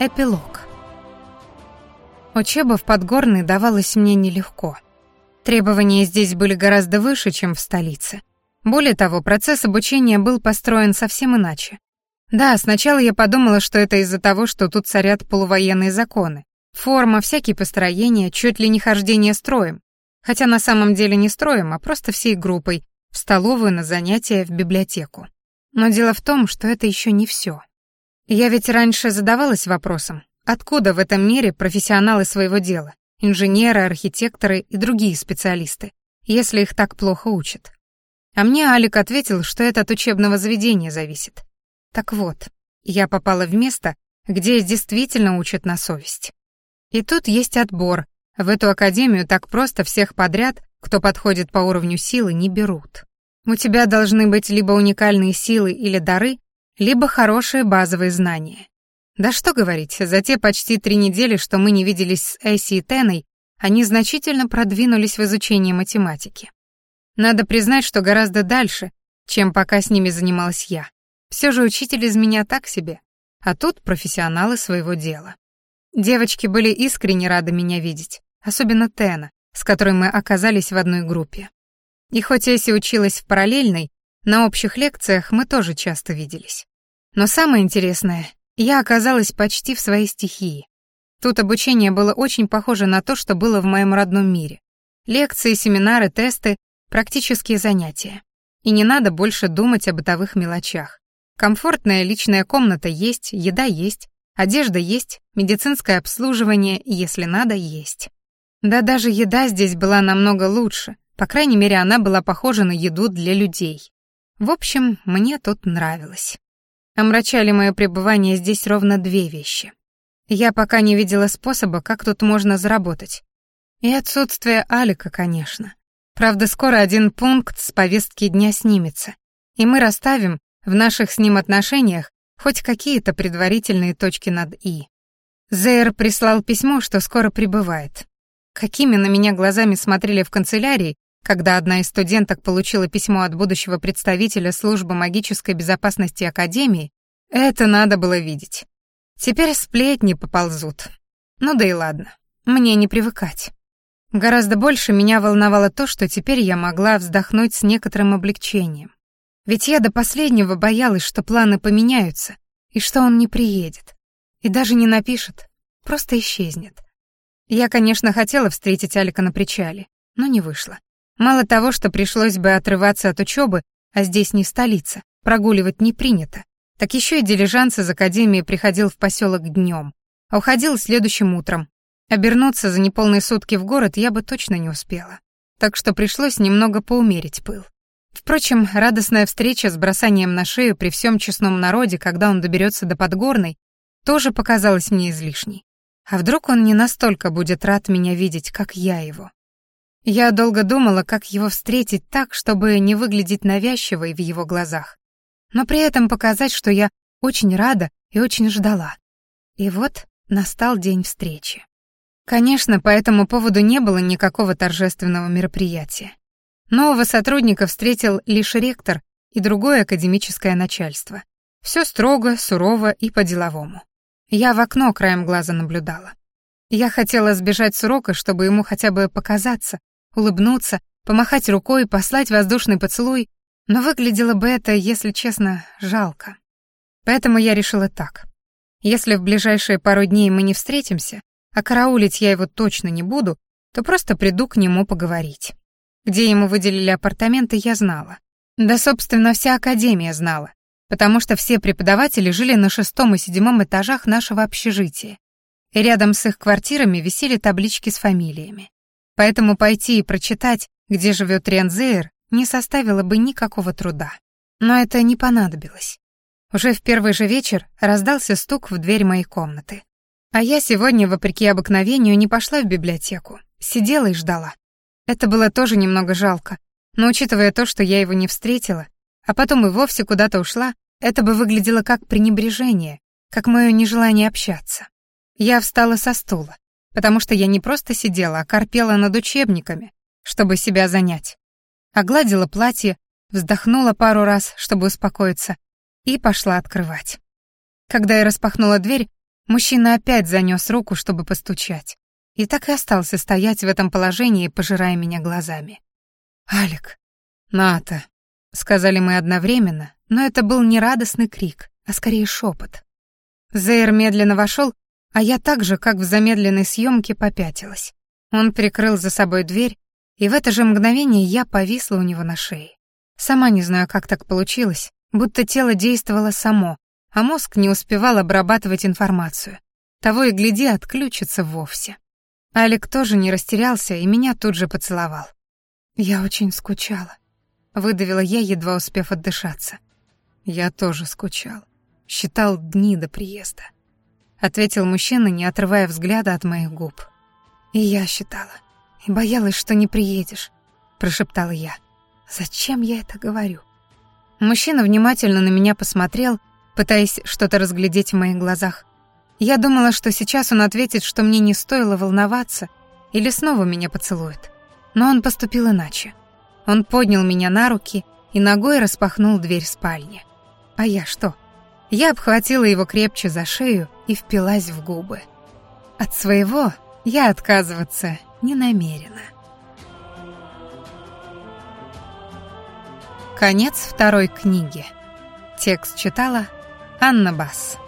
Эпилог. Учеба в Подгорной давалась мне нелегко. Требования здесь были гораздо выше, чем в столице. Более того, процесс обучения был построен совсем иначе. Да, сначала я подумала, что это из-за того, что тут царят полувоенные законы. Форма, всякие построения, чуть ли не хождение строем. Хотя на самом деле не строем, а просто всей группой, в столовую, на занятия, в библиотеку. Но дело в том, что это еще не все. Я ведь раньше задавалась вопросом, откуда в этом мире профессионалы своего дела, инженеры, архитекторы и другие специалисты, если их так плохо учат. А мне Алик ответил, что это от учебного заведения зависит. Так вот, я попала в место, где действительно учат на совесть. И тут есть отбор. В эту академию так просто всех подряд, кто подходит по уровню силы, не берут. У тебя должны быть либо уникальные силы или дары, либо хорошие базовые знания. Да что говорить, за те почти три недели, что мы не виделись с Эсси и Теной, они значительно продвинулись в изучении математики. Надо признать, что гораздо дальше, чем пока с ними занималась я. Все же учитель из меня так себе, а тут профессионалы своего дела. Девочки были искренне рады меня видеть, особенно Тена, с которой мы оказались в одной группе. И хоть Эсси училась в параллельной, на общих лекциях мы тоже часто виделись. Но самое интересное, я оказалась почти в своей стихии. Тут обучение было очень похоже на то, что было в моем родном мире. Лекции, семинары, тесты Практические занятия. И не надо больше думать о бытовых мелочах. Комфортная личная комната есть, еда есть, одежда есть, медицинское обслуживание, если надо, есть. Да даже еда здесь была намного лучше, по крайней мере, она была похожа на еду для людей. В общем, мне тут нравилось. Омрачали мое пребывание здесь ровно две вещи. Я пока не видела способа, как тут можно заработать. И отсутствие Алика, конечно. Правда, скоро один пункт с повестки дня снимется, и мы расставим в наших с ним отношениях хоть какие-то предварительные точки над «и». Зейр прислал письмо, что скоро прибывает. Какими на меня глазами смотрели в канцелярии, когда одна из студенток получила письмо от будущего представителя службы магической безопасности Академии, это надо было видеть. Теперь сплетни поползут. Ну да и ладно, мне не привыкать. Гораздо больше меня волновало то, что теперь я могла вздохнуть с некоторым облегчением. Ведь я до последнего боялась, что планы поменяются, и что он не приедет. И даже не напишет, просто исчезнет. Я, конечно, хотела встретить Алика на причале, но не вышло. Мало того, что пришлось бы отрываться от учебы, а здесь не столица, прогуливать не принято, так еще и дилижанс из академии приходил в поселок днем, а уходил следующим утром, Обернуться за неполные сутки в город я бы точно не успела. Так что пришлось немного поумерить пыл. Впрочем, радостная встреча с бросанием на шею при всем честном народе, когда он доберется до Подгорной, тоже показалась мне излишней. А вдруг он не настолько будет рад меня видеть, как я его? Я долго думала, как его встретить так, чтобы не выглядеть навязчивой в его глазах, но при этом показать, что я очень рада и очень ждала. И вот настал день встречи. Конечно, по этому поводу не было никакого торжественного мероприятия. Нового сотрудника встретил лишь ректор и другое академическое начальство. Все строго, сурово и по-деловому. Я в окно краем глаза наблюдала. Я хотела сбежать с урока, чтобы ему хотя бы показаться, улыбнуться, помахать рукой, послать воздушный поцелуй, но выглядело бы это, если честно, жалко. Поэтому я решила так. Если в ближайшие пару дней мы не встретимся, а караулить я его точно не буду, то просто приду к нему поговорить. Где ему выделили апартаменты, я знала. Да, собственно, вся академия знала, потому что все преподаватели жили на шестом и седьмом этажах нашего общежития, и рядом с их квартирами висели таблички с фамилиями. Поэтому пойти и прочитать, где живет Рианзейр, не составило бы никакого труда. Но это не понадобилось. Уже в первый же вечер раздался стук в дверь моей комнаты. А я сегодня, вопреки обыкновению, не пошла в библиотеку. Сидела и ждала. Это было тоже немного жалко. Но учитывая то, что я его не встретила, а потом и вовсе куда-то ушла, это бы выглядело как пренебрежение, как мое нежелание общаться. Я встала со стула, потому что я не просто сидела, а корпела над учебниками, чтобы себя занять. Огладила платье, вздохнула пару раз, чтобы успокоиться, и пошла открывать. Когда я распахнула дверь, Мужчина опять занёс руку, чтобы постучать. И так и остался стоять в этом положении, пожирая меня глазами. «Алик!» «Ната!» — сказали мы одновременно, но это был не радостный крик, а скорее шепот. Зейр медленно вошел, а я так же, как в замедленной съемке, попятилась. Он прикрыл за собой дверь, и в это же мгновение я повисла у него на шее. Сама не знаю, как так получилось, будто тело действовало само, а мозг не успевал обрабатывать информацию. Того и гляди, отключится вовсе. Алик тоже не растерялся и меня тут же поцеловал. «Я очень скучала», — выдавила я, едва успев отдышаться. «Я тоже скучал. Считал дни до приезда», — ответил мужчина, не отрывая взгляда от моих губ. «И я считала. И боялась, что не приедешь», — прошептала я. «Зачем я это говорю?» Мужчина внимательно на меня посмотрел, пытаясь что-то разглядеть в моих глазах. Я думала, что сейчас он ответит, что мне не стоило волноваться или снова меня поцелует. Но он поступил иначе. Он поднял меня на руки и ногой распахнул дверь спальни. А я что? Я обхватила его крепче за шею и впилась в губы. От своего я отказываться не намерена. Конец второй книги. Текст читала Анна Басс.